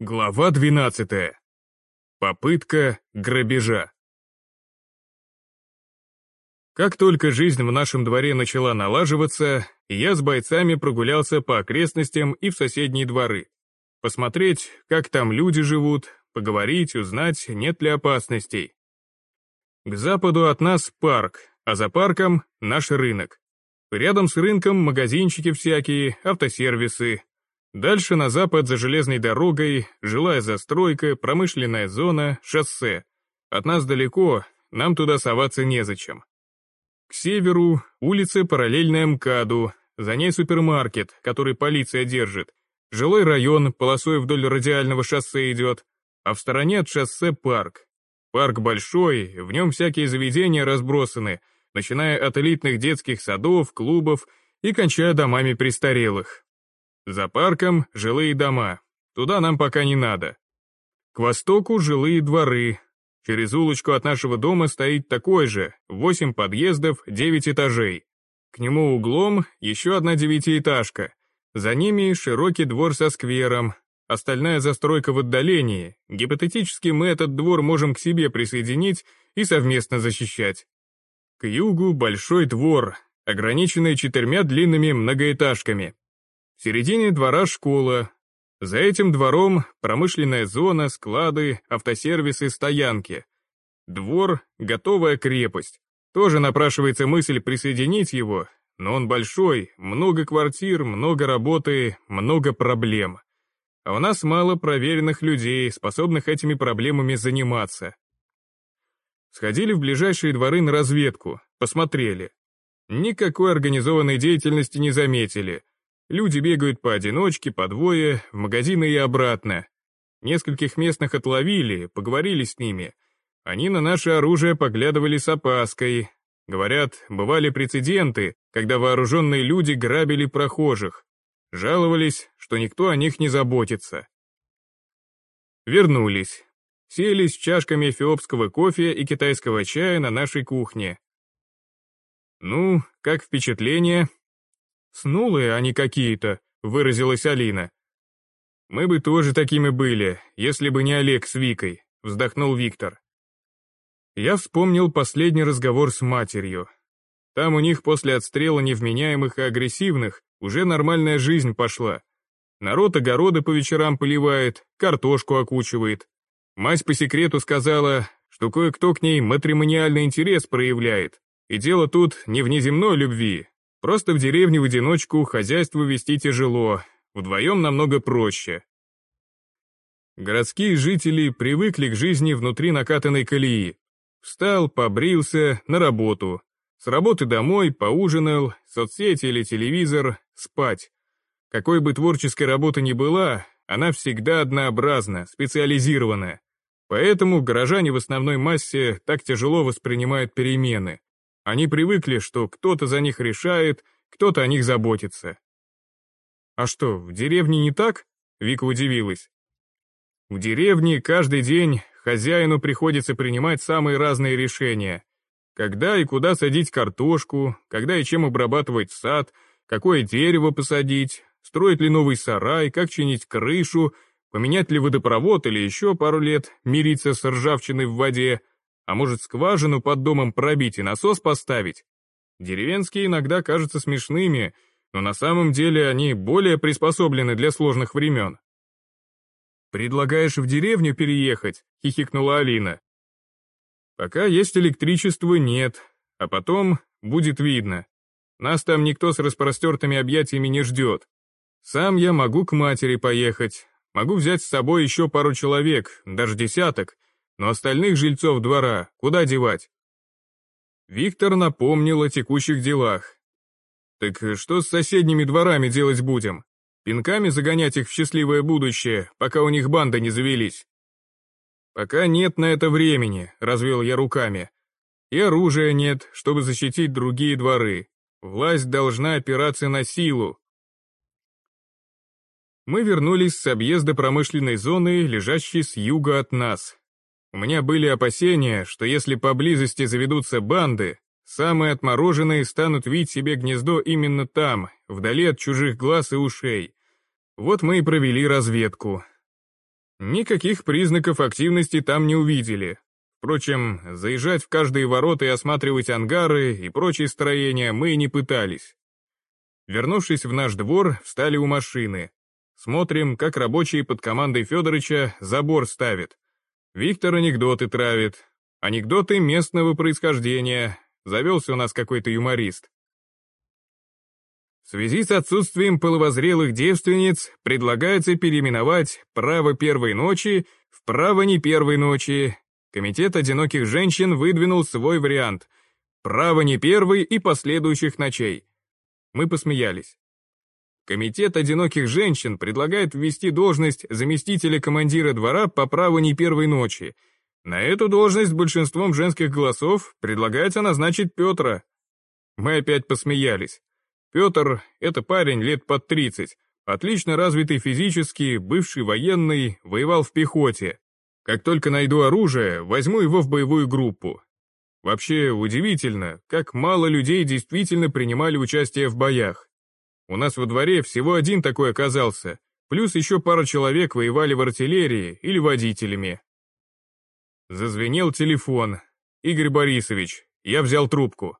Глава 12. Попытка грабежа. Как только жизнь в нашем дворе начала налаживаться, я с бойцами прогулялся по окрестностям и в соседние дворы. Посмотреть, как там люди живут, поговорить, узнать, нет ли опасностей. К западу от нас парк, а за парком наш рынок. Рядом с рынком магазинчики всякие, автосервисы, Дальше на запад за железной дорогой, жилая застройка, промышленная зона, шоссе. От нас далеко, нам туда соваться незачем. К северу улица параллельная МКАДу, за ней супермаркет, который полиция держит. Жилой район полосой вдоль радиального шоссе идет, а в стороне от шоссе парк. Парк большой, в нем всякие заведения разбросаны, начиная от элитных детских садов, клубов и кончая домами престарелых. За парком жилые дома, туда нам пока не надо. К востоку жилые дворы. Через улочку от нашего дома стоит такой же, восемь подъездов, девять этажей. К нему углом еще одна девятиэтажка. За ними широкий двор со сквером, остальная застройка в отдалении. Гипотетически мы этот двор можем к себе присоединить и совместно защищать. К югу большой двор, ограниченный четырьмя длинными многоэтажками, в середине двора школа. За этим двором промышленная зона, склады, автосервисы, стоянки. Двор — готовая крепость. Тоже напрашивается мысль присоединить его, но он большой, много квартир, много работы, много проблем. А у нас мало проверенных людей, способных этими проблемами заниматься. Сходили в ближайшие дворы на разведку, посмотрели. Никакой организованной деятельности не заметили, Люди бегают поодиночке, по двое, в магазины и обратно. Нескольких местных отловили, поговорили с ними. Они на наше оружие поглядывали с опаской. Говорят, бывали прецеденты, когда вооруженные люди грабили прохожих. Жаловались, что никто о них не заботится. Вернулись. Сели с чашками эфиопского кофе и китайского чая на нашей кухне. «Ну, как впечатление?» «Снулые они какие-то», — выразилась Алина. «Мы бы тоже такими были, если бы не Олег с Викой», — вздохнул Виктор. Я вспомнил последний разговор с матерью. Там у них после отстрела невменяемых и агрессивных уже нормальная жизнь пошла. Народ огороды по вечерам поливает, картошку окучивает. Мать по секрету сказала, что кое-кто к ней матримониальный интерес проявляет. И дело тут не в неземной любви, Просто в деревне в одиночку хозяйство вести тяжело, вдвоем намного проще. Городские жители привыкли к жизни внутри накатанной колеи. Встал, побрился, на работу. С работы домой, поужинал, соцсети или телевизор, спать. Какой бы творческой работы ни была, она всегда однообразна, специализирована. Поэтому горожане в основной массе так тяжело воспринимают перемены. Они привыкли, что кто-то за них решает, кто-то о них заботится. «А что, в деревне не так?» — Вика удивилась. «В деревне каждый день хозяину приходится принимать самые разные решения. Когда и куда садить картошку, когда и чем обрабатывать сад, какое дерево посадить, строить ли новый сарай, как чинить крышу, поменять ли водопровод или еще пару лет мириться с ржавчиной в воде — а может скважину под домом пробить и насос поставить? Деревенские иногда кажутся смешными, но на самом деле они более приспособлены для сложных времен. «Предлагаешь в деревню переехать?» — хихикнула Алина. «Пока есть электричество, нет, а потом будет видно. Нас там никто с распростертыми объятиями не ждет. Сам я могу к матери поехать, могу взять с собой еще пару человек, даже десяток, но остальных жильцов двора куда девать? Виктор напомнил о текущих делах. Так что с соседними дворами делать будем? Пинками загонять их в счастливое будущее, пока у них банда не завелись? Пока нет на это времени, развел я руками. И оружия нет, чтобы защитить другие дворы. Власть должна опираться на силу. Мы вернулись с объезда промышленной зоны, лежащей с юга от нас, у меня были опасения, что если поблизости заведутся банды, самые отмороженные станут видеть себе гнездо именно там, вдали от чужих глаз и ушей. Вот мы и провели разведку. Никаких признаков активности там не увидели. Впрочем, заезжать в каждые ворота и осматривать ангары и прочие строения мы не пытались. Вернувшись в наш двор, встали у машины. Смотрим, как рабочие под командой Федорыча забор ставят. Виктор анекдоты травит. Анекдоты местного происхождения. Завелся у нас какой-то юморист. В связи с отсутствием половозрелых девственниц предлагается переименовать «право первой ночи» в «право не первой ночи». Комитет одиноких женщин выдвинул свой вариант «право не первой и последующих ночей». Мы посмеялись. Комитет одиноких женщин предлагает ввести должность заместителя командира двора по праву не первой ночи. На эту должность большинством женских голосов предлагается назначить Петра. Мы опять посмеялись. Петр — это парень лет под 30, отлично развитый физически, бывший военный, воевал в пехоте. Как только найду оружие, возьму его в боевую группу. Вообще, удивительно, как мало людей действительно принимали участие в боях. У нас во дворе всего один такой оказался, плюс еще пара человек воевали в артиллерии или водителями. Зазвенел телефон. «Игорь Борисович, я взял трубку».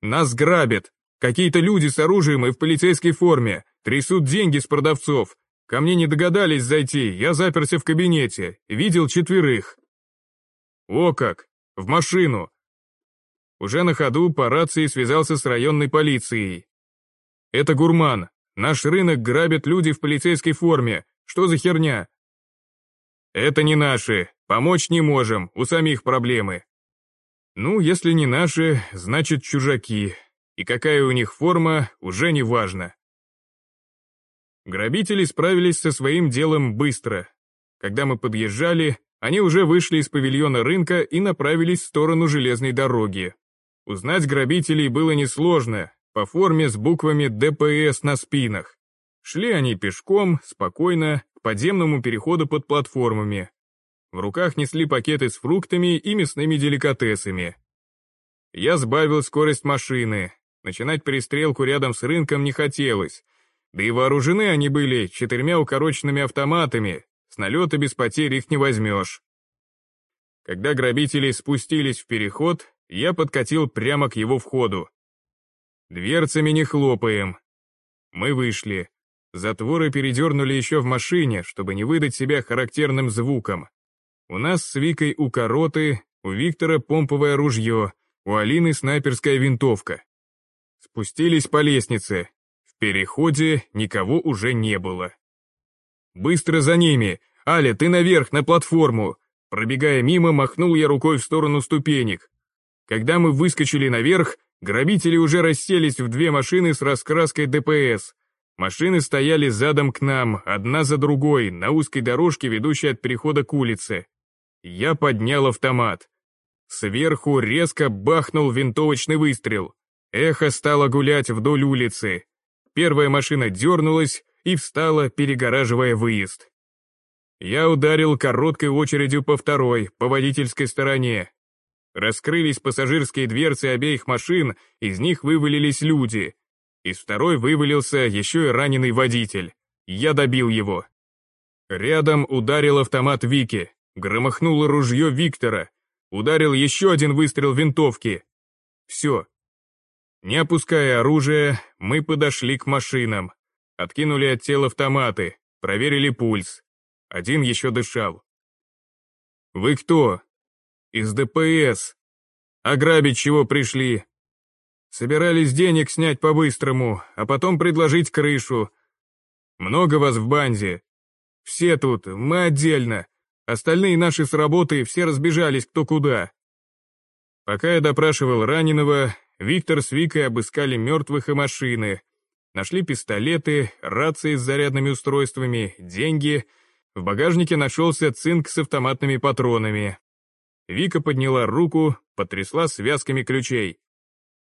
«Нас грабят. Какие-то люди с оружием и в полицейской форме. Трясут деньги с продавцов. Ко мне не догадались зайти, я заперся в кабинете. Видел четверых». «О как! В машину!» Уже на ходу по рации связался с районной полицией. Это гурман. Наш рынок грабят люди в полицейской форме. Что за херня? Это не наши. Помочь не можем, у самих проблемы. Ну, если не наши, значит чужаки. И какая у них форма, уже не важно. Грабители справились со своим делом быстро. Когда мы подъезжали, они уже вышли из павильона рынка и направились в сторону железной дороги. Узнать грабителей было несложно, по форме с буквами ДПС на спинах. Шли они пешком, спокойно, к подземному переходу под платформами. В руках несли пакеты с фруктами и мясными деликатесами. Я сбавил скорость машины. Начинать перестрелку рядом с рынком не хотелось. Да и вооружены они были четырьмя укороченными автоматами. С налета без потерь их не возьмешь. Когда грабители спустились в переход, я подкатил прямо к его входу. Дверцами не хлопаем. Мы вышли. Затворы передернули еще в машине, чтобы не выдать себя характерным звуком. У нас с Викой укороты, у Виктора помповое ружье, у Алины снайперская винтовка. Спустились по лестнице. В переходе никого уже не было. «Быстро за ними! Аля, ты наверх, на платформу!» Пробегая мимо, махнул я рукой в сторону ступенек. Когда мы выскочили наверх, Грабители уже расселись в две машины с раскраской ДПС. Машины стояли задом к нам, одна за другой, на узкой дорожке, ведущей от перехода к улице. Я поднял автомат. Сверху резко бахнул винтовочный выстрел. Эхо стало гулять вдоль улицы. Первая машина дернулась и встала, перегораживая выезд. Я ударил короткой очередью по второй, по водительской стороне. Раскрылись пассажирские дверцы обеих машин, из них вывалились люди. Из второй вывалился еще и раненый водитель. Я добил его. Рядом ударил автомат Вики, громыхнуло ружье Виктора, ударил еще один выстрел винтовки. Все. Не опуская оружие, мы подошли к машинам, откинули от тел автоматы, проверили пульс. Один еще дышал. «Вы кто?» Из ДПС. Ограбить чего пришли? Собирались денег снять по-быстрому, а потом предложить крышу. Много вас в банде. Все тут, мы отдельно. Остальные наши с работы все разбежались кто куда. Пока я допрашивал раненого, Виктор с Викой обыскали мертвых и машины. Нашли пистолеты, рации с зарядными устройствами, деньги. В багажнике нашелся цинк с автоматными патронами. Вика подняла руку, потрясла связками ключей.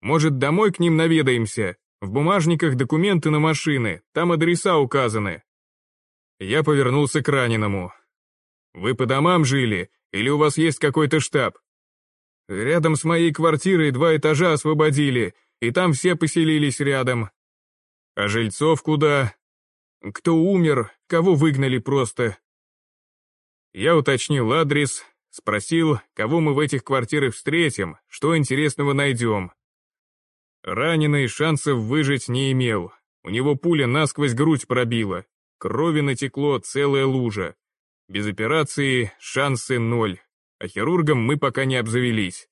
«Может, домой к ним наведаемся? В бумажниках документы на машины, там адреса указаны». Я повернулся к раненому. «Вы по домам жили, или у вас есть какой-то штаб?» «Рядом с моей квартирой два этажа освободили, и там все поселились рядом». «А жильцов куда?» «Кто умер, кого выгнали просто. Я уточнил адрес, спросил, кого мы в этих квартирах встретим, что интересного найдем. Раненый шансов выжить не имел. У него пуля насквозь грудь пробила. Крови натекло целая лужа. Без операции шансы ноль, а хирургом мы пока не обзавелись.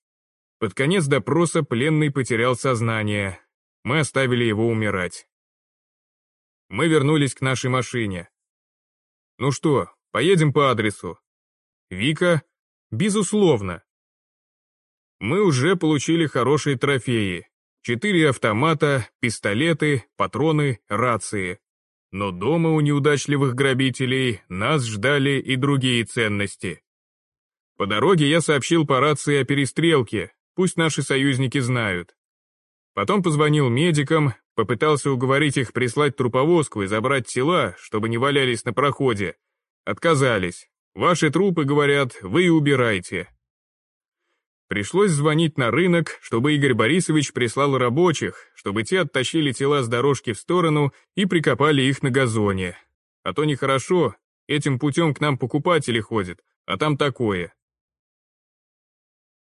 Под конец допроса пленный потерял сознание. Мы оставили его умирать. Мы вернулись к нашей машине. Ну что, поедем по адресу? Вика? Безусловно. Мы уже получили хорошие трофеи. Четыре автомата, пистолеты, патроны, рации. Но дома у неудачливых грабителей нас ждали и другие ценности. По дороге я сообщил по рации о перестрелке, пусть наши союзники знают. Потом позвонил медикам, попытался уговорить их прислать труповозку и забрать тела, чтобы не валялись на проходе. Отказались. Ваши трупы, говорят, вы и убирайте. Пришлось звонить на рынок, чтобы Игорь Борисович прислал рабочих, чтобы те оттащили тела с дорожки в сторону и прикопали их на газоне. А то нехорошо, этим путем к нам покупатели ходят, а там такое.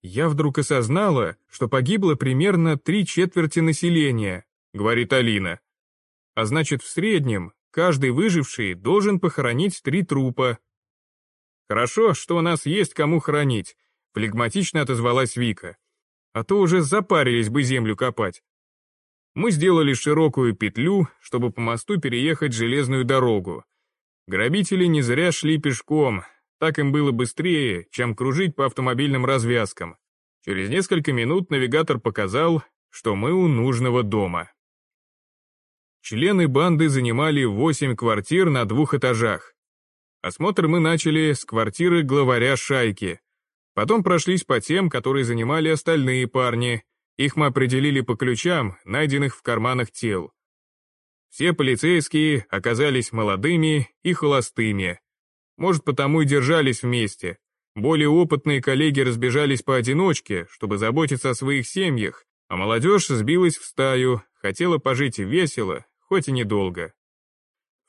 Я вдруг осознала, что погибло примерно три четверти населения, говорит Алина. А значит, в среднем каждый выживший должен похоронить три трупа. Хорошо, что у нас есть кому хоронить, Флегматично отозвалась Вика. А то уже запарились бы землю копать. Мы сделали широкую петлю, чтобы по мосту переехать железную дорогу. Грабители не зря шли пешком, так им было быстрее, чем кружить по автомобильным развязкам. Через несколько минут навигатор показал, что мы у нужного дома. Члены банды занимали восемь квартир на двух этажах. Осмотр мы начали с квартиры главаря шайки, Потом прошлись по тем, которые занимали остальные парни. Их мы определили по ключам, найденных в карманах тел. Все полицейские оказались молодыми и холостыми. Может, потому и держались вместе. Более опытные коллеги разбежались поодиночке, чтобы заботиться о своих семьях, а молодежь сбилась в стаю, хотела пожить весело, хоть и недолго.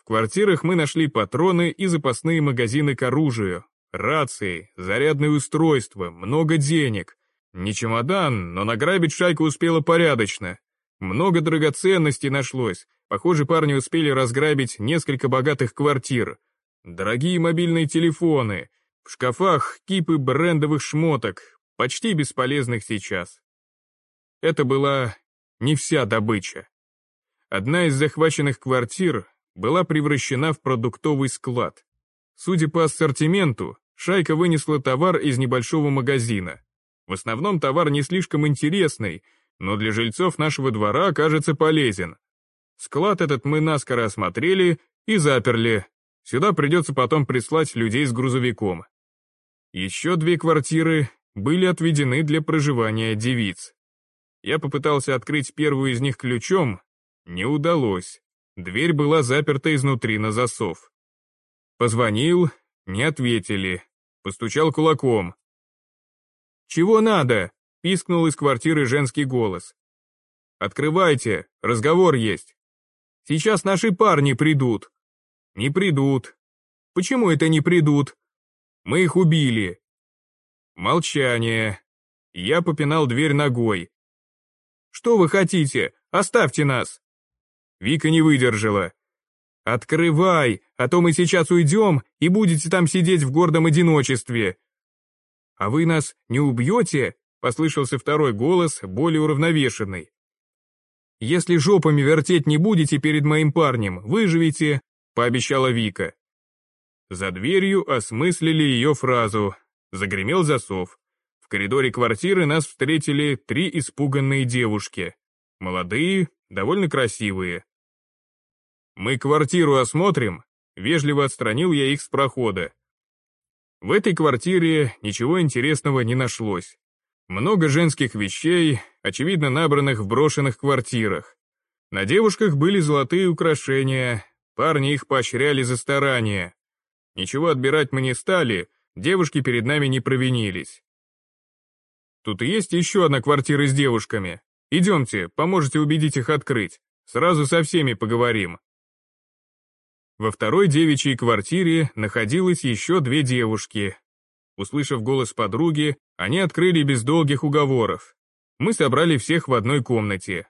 Квартирах мы нашли патроны и запасные магазины к оружию, Рации, зарядное устройство, много денег. Не чемодан, но награбить шайку успела порядочно. Много драгоценностей нашлось. Похоже, парни успели разграбить несколько богатых квартир. Дорогие мобильные телефоны. В шкафах кипы брендовых шмоток, почти бесполезных сейчас. Это была не вся добыча. Одна из захваченных квартир была превращена в продуктовый склад. Судя по ассортименту, шайка вынесла товар из небольшого магазина. В основном товар не слишком интересный, но для жильцов нашего двора окажется полезен. Склад этот мы наскоро осмотрели и заперли. Сюда придется потом прислать людей с грузовиком. Еще две квартиры были отведены для проживания девиц. Я попытался открыть первую из них ключом, не удалось. Дверь была заперта изнутри на засов. Позвонил, не ответили. Постучал кулаком. «Чего надо?» — пискнул из квартиры женский голос. «Открывайте, разговор есть. Сейчас наши парни придут». «Не придут». «Почему это не придут?» «Мы их убили». Молчание. Я попинал дверь ногой. «Что вы хотите? Оставьте нас!» Вика не выдержала. «Открывай, а то мы сейчас уйдем и будете там сидеть в гордом одиночестве». «А вы нас не убьете?» — послышался второй голос, более уравновешенный. «Если жопами вертеть не будете перед моим парнем, выживете», — пообещала Вика. За дверью осмыслили ее фразу. Загремел засов. В коридоре квартиры нас встретили три испуганные девушки. Молодые, довольно красивые. «Мы квартиру осмотрим?» Вежливо отстранил я их с прохода. В этой квартире ничего интересного не нашлось. Много женских вещей, очевидно набранных в брошенных квартирах. На девушках были золотые украшения, парни их поощряли за старания. Ничего отбирать мы не стали, девушки перед нами не провинились. Тут есть еще одна квартира с девушками. Идемте, поможете убедить их открыть. Сразу со всеми поговорим. Во второй девичьей квартире находилось еще две девушки. Услышав голос подруги, они открыли без долгих уговоров. Мы собрали всех в одной комнате.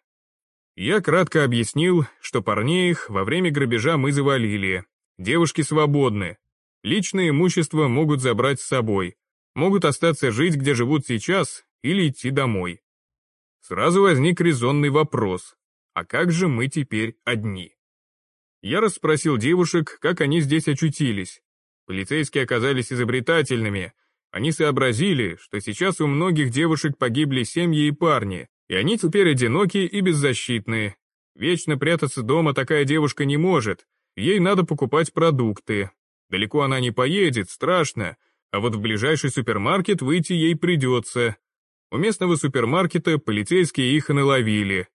Я кратко объяснил, что парней их во время грабежа мы завалили. Девушки свободны. Личное имущество могут забрать с собой. Могут остаться жить, где живут сейчас, или идти домой. Сразу возник резонный вопрос. А как же мы теперь одни? Я расспросил девушек, как они здесь очутились. Полицейские оказались изобретательными. Они сообразили, что сейчас у многих девушек погибли семьи и парни, и они теперь одинокие и беззащитные. Вечно прятаться дома такая девушка не может, ей надо покупать продукты. Далеко она не поедет, страшно, а вот в ближайший супермаркет выйти ей придется. У местного супермаркета полицейские их и наловили.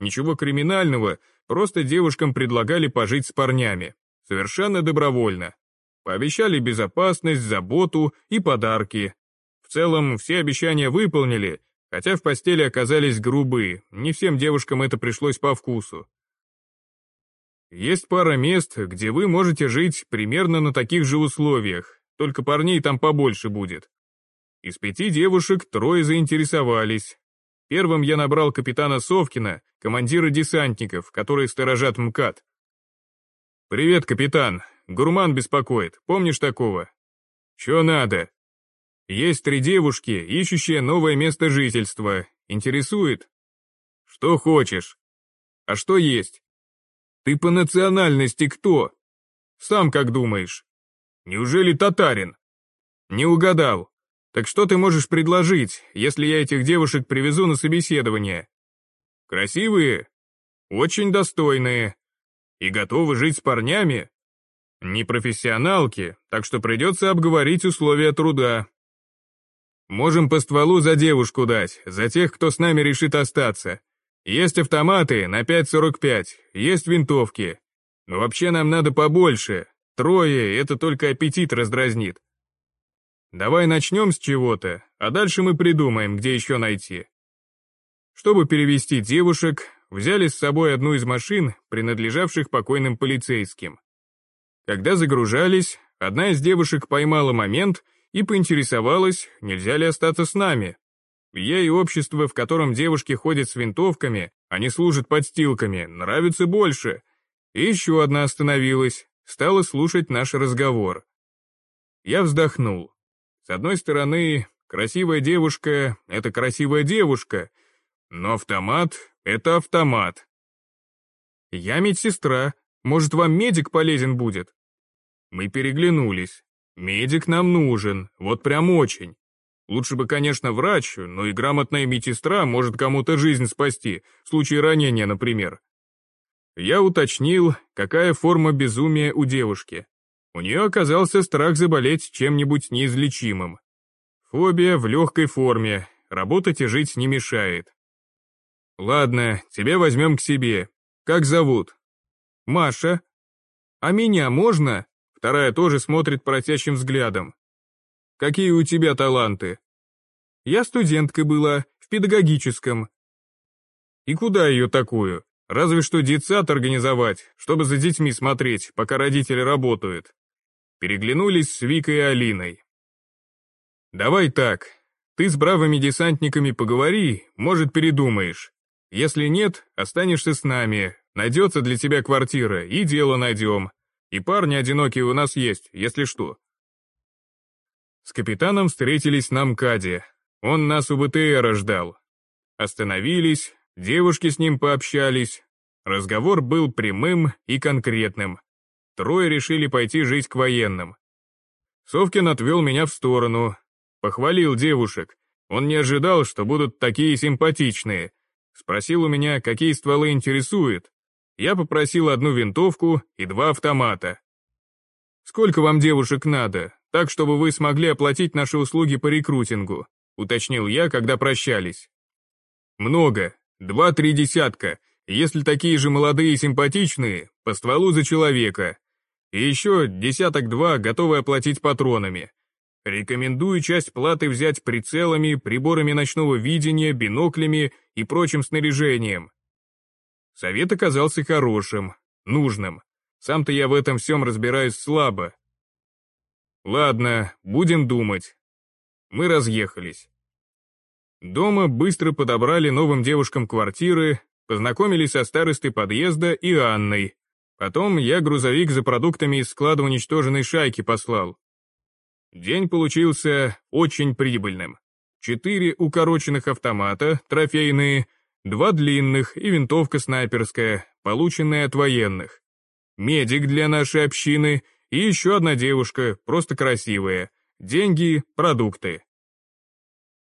Ничего криминального, просто девушкам предлагали пожить с парнями. Совершенно добровольно. Пообещали безопасность, заботу и подарки. В целом, все обещания выполнили, хотя в постели оказались грубые, не всем девушкам это пришлось по вкусу. Есть пара мест, где вы можете жить примерно на таких же условиях, только парней там побольше будет. Из пяти девушек трое заинтересовались. Первым я набрал капитана Совкина, командира десантников, которые сторожат МКАД. «Привет, капитан. Гурман беспокоит. Помнишь такого?» «Чё надо?» «Есть три девушки, ищущие новое место жительства. Интересует?» «Что хочешь?» «А что есть?» «Ты по национальности кто?» «Сам как думаешь?» «Неужели татарин?» «Не угадал. Так что ты можешь предложить, если я этих девушек привезу на собеседование? Красивые? Очень достойные. И готовы жить с парнями? Не профессионалки, так что придется обговорить условия труда. Можем по стволу за девушку дать, за тех, кто с нами решит остаться. Есть автоматы на 5.45, есть винтовки. Но вообще нам надо побольше. Трое, это только аппетит раздразнит. Давай начнем с чего-то, а дальше мы придумаем, где еще найти. Чтобы перевести девушек, взяли с собой одну из машин, принадлежавших покойным полицейским. Когда загружались, одна из девушек поймала момент и поинтересовалась, нельзя ли остаться с нами. Ей общество, в котором девушки ходят с винтовками, а не служат подстилками, нравится больше. И еще одна остановилась, стала слушать наш разговор. Я вздохнул. С одной стороны, красивая девушка — это красивая девушка, но автомат — это автомат. Я медсестра, может, вам медик полезен будет? Мы переглянулись. Медик нам нужен, вот прям очень. Лучше бы, конечно, врач, но и грамотная медсестра может кому-то жизнь спасти, в случае ранения, например. Я уточнил, какая форма безумия у девушки. У нее оказался страх заболеть чем-нибудь неизлечимым. Фобия в легкой форме, работать и жить не мешает. Ладно, тебя возьмем к себе. Как зовут? Маша. А меня можно? Вторая тоже смотрит просящим взглядом. Какие у тебя таланты? Я студенткой была, в педагогическом. И куда ее такую? Разве что детсад организовать, чтобы за детьми смотреть, пока родители работают переглянулись с Викой и Алиной. «Давай так, ты с бравыми десантниками поговори, может, передумаешь. Если нет, останешься с нами, найдется для тебя квартира, и дело найдем. И парни одинокие у нас есть, если что». С капитаном встретились на МКАДе. Он нас у БТРа ждал. Остановились, девушки с ним пообщались. Разговор был прямым и конкретным трое решили пойти жить к военным. Совкин отвел меня в сторону, похвалил девушек. Он не ожидал, что будут такие симпатичные. Спросил у меня, какие стволы интересуют. Я попросил одну винтовку и два автомата. «Сколько вам девушек надо, так, чтобы вы смогли оплатить наши услуги по рекрутингу?» уточнил я, когда прощались. «Много, два-три десятка, если такие же молодые и симпатичные, по стволу за человека. И еще десяток-два готовы оплатить патронами. Рекомендую часть платы взять прицелами, приборами ночного видения, биноклями и прочим снаряжением. Совет оказался хорошим, нужным. Сам-то я в этом всем разбираюсь слабо. Ладно, будем думать. Мы разъехались. Дома быстро подобрали новым девушкам квартиры, познакомились со старостой подъезда и Анной. Потом я грузовик за продуктами из склада уничтоженной шайки послал. День получился очень прибыльным. Четыре укороченных автомата, трофейные, два длинных и винтовка снайперская, полученная от военных. Медик для нашей общины и еще одна девушка, просто красивая. Деньги, продукты.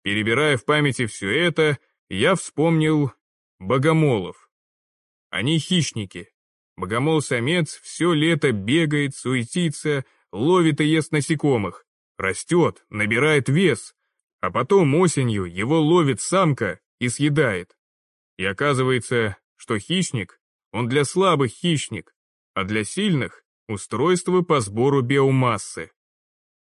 Перебирая в памяти все это, я вспомнил богомолов. Они хищники. Богомол-самец все лето бегает, суетится, ловит и ест насекомых. Растет, набирает вес, а потом осенью его ловит самка и съедает. И оказывается, что хищник, он для слабых хищник, а для сильных — устройство по сбору биомассы.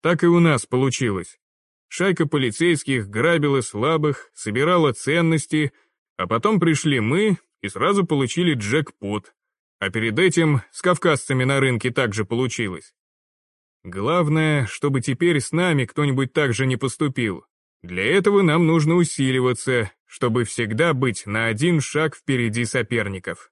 Так и у нас получилось. Шайка полицейских грабила слабых, собирала ценности, а потом пришли мы и сразу получили джекпот. А перед этим с кавказцами на рынке также получилось. Главное, чтобы теперь с нами кто-нибудь так же не поступил. Для этого нам нужно усиливаться, чтобы всегда быть на один шаг впереди соперников.